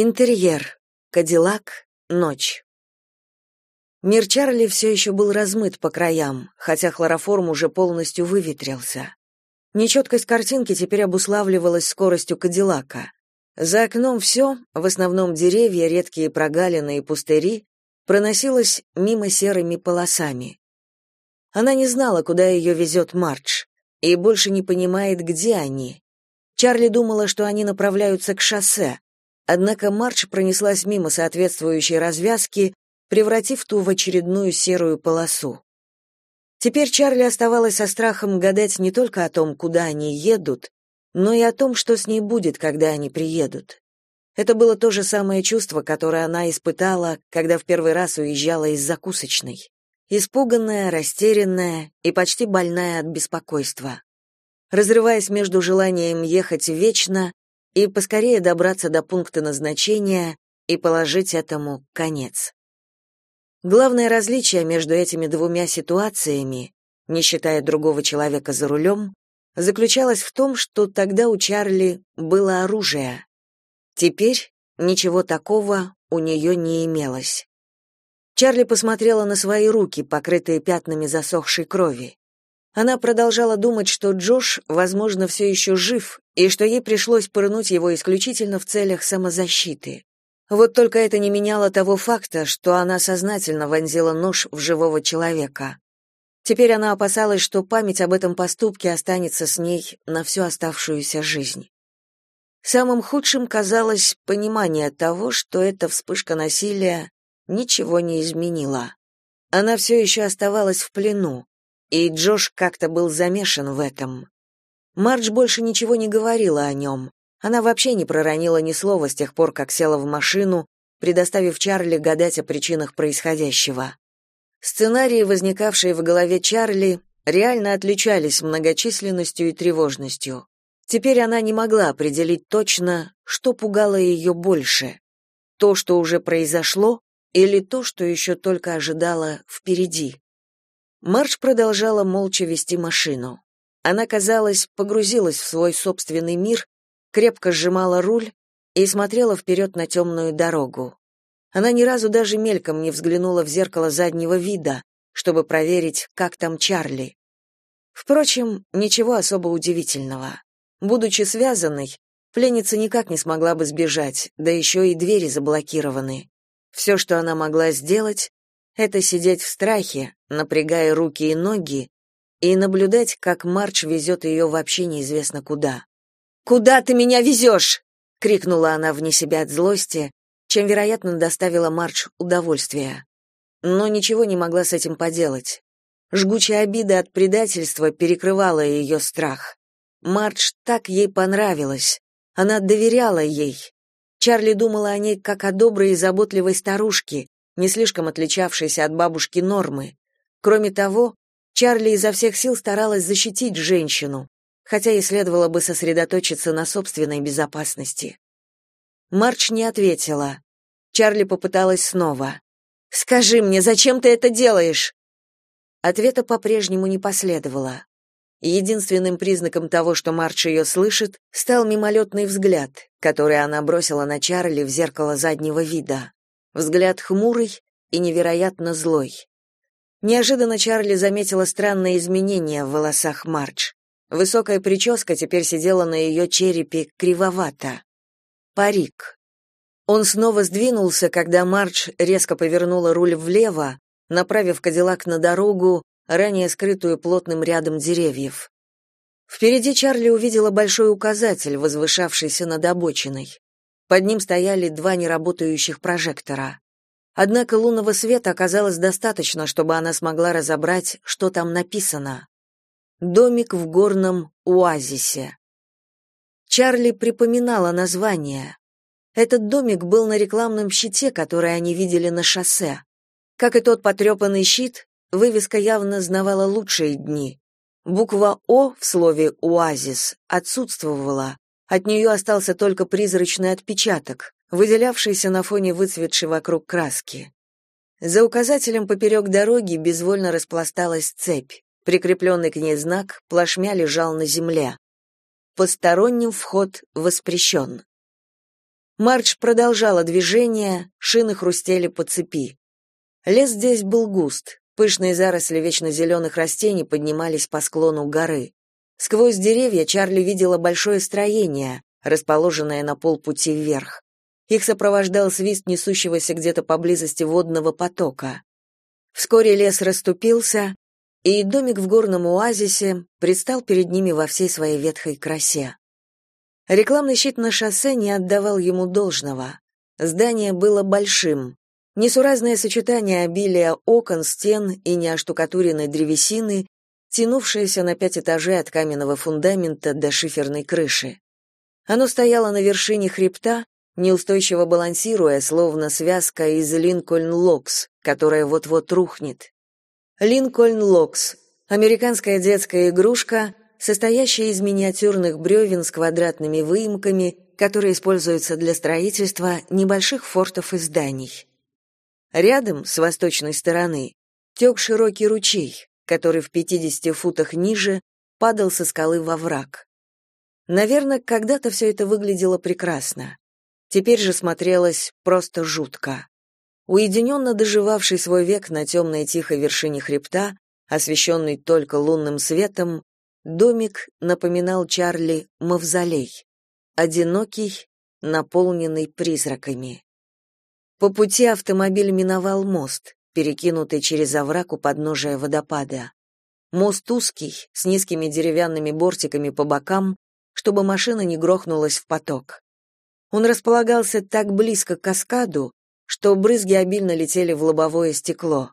Интерьер. Кадиллак. Ночь. Мир Чарли все еще был размыт по краям, хотя хлороформ уже полностью выветрился. Нечеткость картинки теперь обуславливалась скоростью Кадиллака. За окном все, в основном деревья, редкие прогалины и пустыри, проносилось мимо серыми полосами. Она не знала, куда ее везет Мардж, и больше не понимает, где они. Чарли думала, что они направляются к шоссе, однако Мардж пронеслась мимо соответствующей развязки, превратив ту в очередную серую полосу. Теперь Чарли оставалась со страхом гадать не только о том, куда они едут, но и о том, что с ней будет, когда они приедут. Это было то же самое чувство, которое она испытала, когда в первый раз уезжала из закусочной. Испуганная, растерянная и почти больная от беспокойства. Разрываясь между желанием ехать вечно и поскорее добраться до пункта назначения и положить этому конец. Главное различие между этими двумя ситуациями, не считая другого человека за рулем, заключалось в том, что тогда у Чарли было оружие. Теперь ничего такого у нее не имелось. Чарли посмотрела на свои руки, покрытые пятнами засохшей крови. Она продолжала думать, что Джош, возможно, все еще жив, и что ей пришлось пырнуть его исключительно в целях самозащиты. Вот только это не меняло того факта, что она сознательно вонзила нож в живого человека. Теперь она опасалась, что память об этом поступке останется с ней на всю оставшуюся жизнь. Самым худшим казалось понимание того, что эта вспышка насилия ничего не изменила. Она все еще оставалась в плену, и Джош как-то был замешан в этом. Мардж больше ничего не говорила о нем, она вообще не проронила ни слова с тех пор, как села в машину, предоставив Чарли гадать о причинах происходящего. Сценарии, возникавшие в голове Чарли, реально отличались многочисленностью и тревожностью. Теперь она не могла определить точно, что пугало ее больше: то, что уже произошло, или то, что еще только ожидала впереди. Марш продолжала молча вести машину. Она, казалось, погрузилась в свой собственный мир крепко сжимала руль и смотрела вперед на темную дорогу. Она ни разу даже мельком не взглянула в зеркало заднего вида, чтобы проверить, как там Чарли. Впрочем, ничего особо удивительного. Будучи связанной, пленница никак не смогла бы сбежать, да еще и двери заблокированы. Все, что она могла сделать, это сидеть в страхе, напрягая руки и ноги, и наблюдать, как Марч везет ее вообще неизвестно куда. «Куда ты меня везешь?» — крикнула она вне себя от злости, чем, вероятно, доставила Марч удовольствие. Но ничего не могла с этим поделать. Жгучая обида от предательства перекрывала ее страх. Мардж так ей понравилась. Она доверяла ей. Чарли думала о ней как о доброй и заботливой старушке, не слишком отличавшейся от бабушки Нормы. Кроме того, Чарли изо всех сил старалась защитить женщину, хотя и следовало бы сосредоточиться на собственной безопасности. Марч не ответила. Чарли попыталась снова. «Скажи мне, зачем ты это делаешь?» Ответа по-прежнему не последовало. Единственным признаком того, что Марч ее слышит, стал мимолетный взгляд, который она бросила на Чарли в зеркало заднего вида. Взгляд хмурый и невероятно злой. Неожиданно Чарли заметила странное изменение в волосах Марч. Высокая прическа теперь сидела на ее черепе кривовато. Парик. Он снова сдвинулся, когда Марч резко повернула руль влево, направив Кадиллак на дорогу, ранее скрытую плотным рядом деревьев. Впереди Чарли увидела большой указатель, возвышавшийся над обочиной. Под ним стояли два неработающих прожектора. Однако лунного света оказалось достаточно, чтобы она смогла разобрать, что там написано. Домик в горном оазисе. Чарли припоминала название. Этот домик был на рекламном щите, который они видели на шоссе. Как и тот потрепанный щит, вывеска явно знавала лучшие дни. Буква «О» в слове «оазис» отсутствовала. От нее остался только призрачный отпечаток, выделявшийся на фоне выцветшей вокруг краски. За указателем поперек дороги безвольно распласталась цепь. Прикрепленный к ней знак плашмя лежал на земле. Посторонним вход воспрещен. Марч продолжала движение, шины хрустели по цепи. Лес здесь был густ, пышные заросли вечно зеленых растений поднимались по склону горы. Сквозь деревья Чарли видела большое строение, расположенное на полпути вверх. Их сопровождал свист несущегося где-то поблизости водного потока. Вскоре лес расступился, и домик в горном оазисе предстал перед ними во всей своей ветхой красе. Рекламный щит на шоссе не отдавал ему должного. Здание было большим. Несуразное сочетание обилия окон, стен и неоштукатуренной древесины, тянувшееся на пять этажей от каменного фундамента до шиферной крыши. Оно стояло на вершине хребта, неустойчиво балансируя, словно связка из Линкольн-Локс, которая вот-вот рухнет. Линкольн-Локс — американская детская игрушка, состоящая из миниатюрных бревен с квадратными выемками, которые используются для строительства небольших фортов и зданий. Рядом, с восточной стороны, тек широкий ручей, который в 50 футах ниже падал со скалы во враг. Наверное, когда-то все это выглядело прекрасно. Теперь же смотрелось просто жутко. Уединенно доживавший свой век на темной тихой вершине хребта, освещенный только лунным светом, Домик напоминал Чарли мавзолей, одинокий, наполненный призраками. По пути автомобиль миновал мост, перекинутый через овраг у подножия водопада. Мост узкий, с низкими деревянными бортиками по бокам, чтобы машина не грохнулась в поток. Он располагался так близко к каскаду, что брызги обильно летели в лобовое стекло.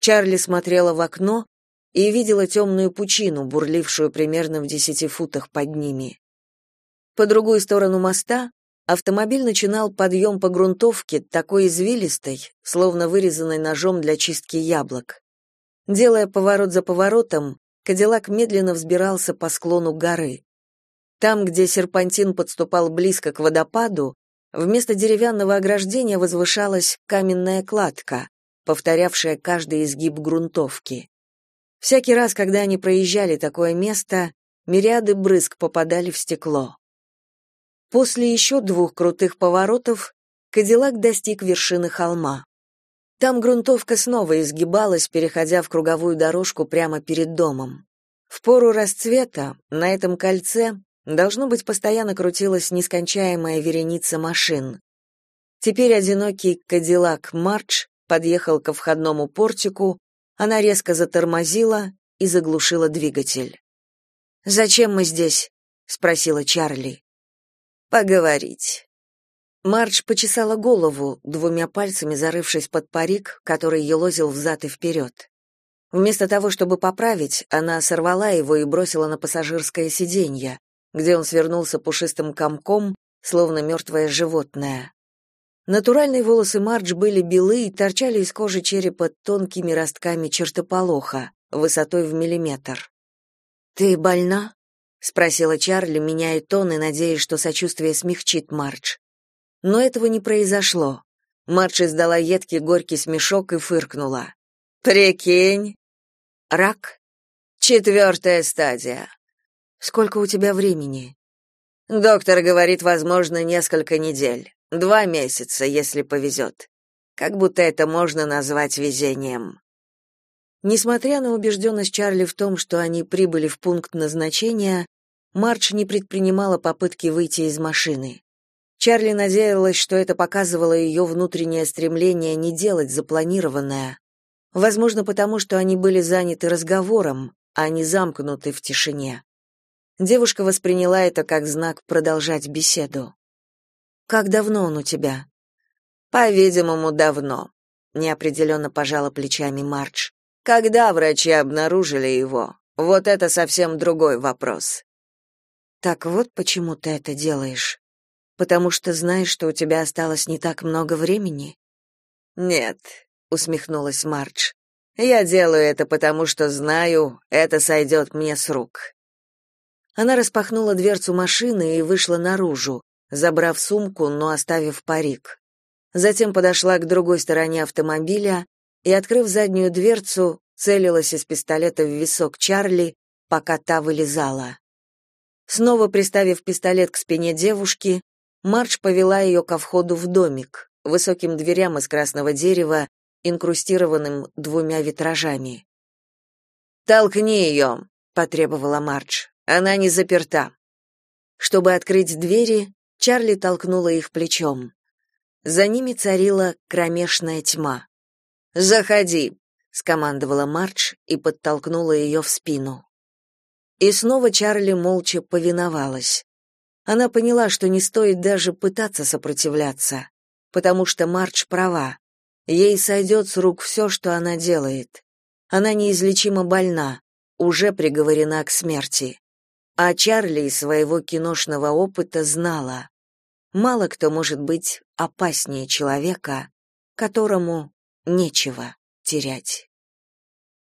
Чарли смотрела в окно, и видела темную пучину, бурлившую примерно в десяти футах под ними. По другую сторону моста автомобиль начинал подъем по грунтовке, такой извилистой, словно вырезанной ножом для чистки яблок. Делая поворот за поворотом, Кадиллак медленно взбирался по склону горы. Там, где серпантин подступал близко к водопаду, вместо деревянного ограждения возвышалась каменная кладка, повторявшая каждый изгиб грунтовки. Всякий раз, когда они проезжали такое место, мириады брызг попадали в стекло. После еще двух крутых поворотов Кадиллак достиг вершины холма. Там грунтовка снова изгибалась, переходя в круговую дорожку прямо перед домом. В пору расцвета на этом кольце должно быть постоянно крутилась нескончаемая вереница машин. Теперь одинокий Кадиллак Марч подъехал ко входному портику, она резко затормозила и заглушила двигатель. «Зачем мы здесь?» — спросила Чарли. «Поговорить». Мардж почесала голову, двумя пальцами зарывшись под парик, который елозил взад и вперед. Вместо того, чтобы поправить, она сорвала его и бросила на пассажирское сиденье, где он свернулся пушистым комком, словно мертвое животное. Натуральные волосы Мардж были белы и торчали из кожи черепа тонкими ростками чертополоха, высотой в миллиметр. «Ты больна?» — спросила Чарли, меняя тон и надеясь, что сочувствие смягчит Мардж. Но этого не произошло. Мардж издала едкий горький смешок и фыркнула. «Прикинь!» «Рак?» «Четвертая стадия». «Сколько у тебя времени?» «Доктор говорит, возможно, несколько недель». Два месяца, если повезет. Как будто это можно назвать везением. Несмотря на убежденность Чарли в том, что они прибыли в пункт назначения, Марч не предпринимала попытки выйти из машины. Чарли надеялась, что это показывало ее внутреннее стремление не делать запланированное. Возможно, потому что они были заняты разговором, а не замкнуты в тишине. Девушка восприняла это как знак продолжать беседу. Как давно он у тебя? По-видимому, давно, неопределенно пожала плечами Мардж. Когда врачи обнаружили его? Вот это совсем другой вопрос. Так вот почему ты это делаешь? Потому что знаешь, что у тебя осталось не так много времени? Нет, усмехнулась Мардж. Я делаю это потому, что знаю, это сойдет мне с рук. Она распахнула дверцу машины и вышла наружу, забрав сумку, но оставив парик. Затем подошла к другой стороне автомобиля и, открыв заднюю дверцу, целилась из пистолета в висок Чарли, пока та вылезала. Снова приставив пистолет к спине девушки, Марч повела ее ко входу в домик, высоким дверям из красного дерева, инкрустированным двумя витражами. «Толкни ее», — потребовала Марч. «Она не заперта». Чтобы открыть двери, Чарли толкнула их плечом. За ними царила кромешная тьма. «Заходи», — скомандовала Марч и подтолкнула ее в спину. И снова Чарли молча повиновалась. Она поняла, что не стоит даже пытаться сопротивляться, потому что Марч права. Ей сойдет с рук все, что она делает. Она неизлечимо больна, уже приговорена к смерти. А Чарли из своего киношного опыта знала, мало кто может быть опаснее человека, которому нечего терять.